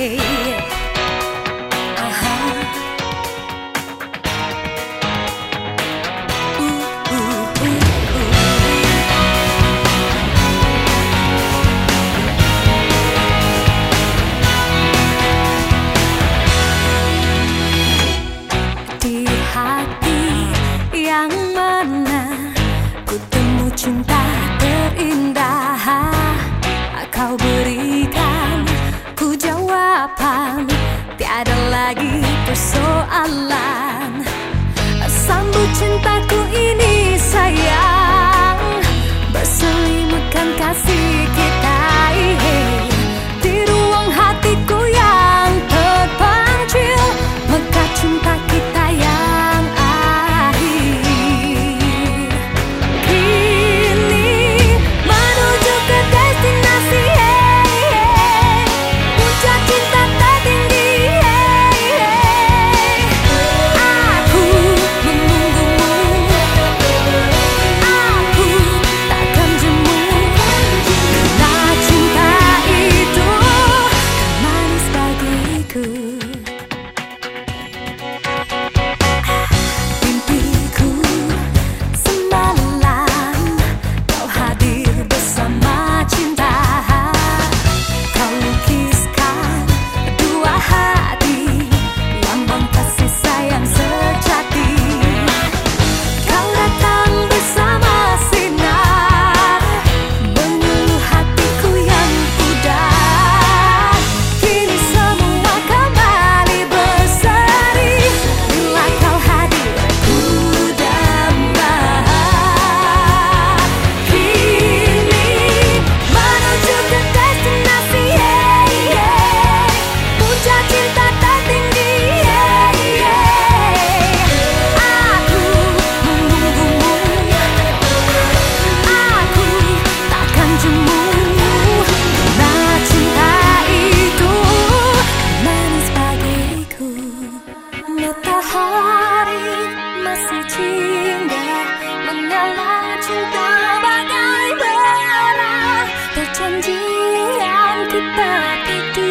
okay. harapan Tiada lagi persoalan. Sambut cinta hari masih cinta menyala cinta bagai bara perjanjian kita itu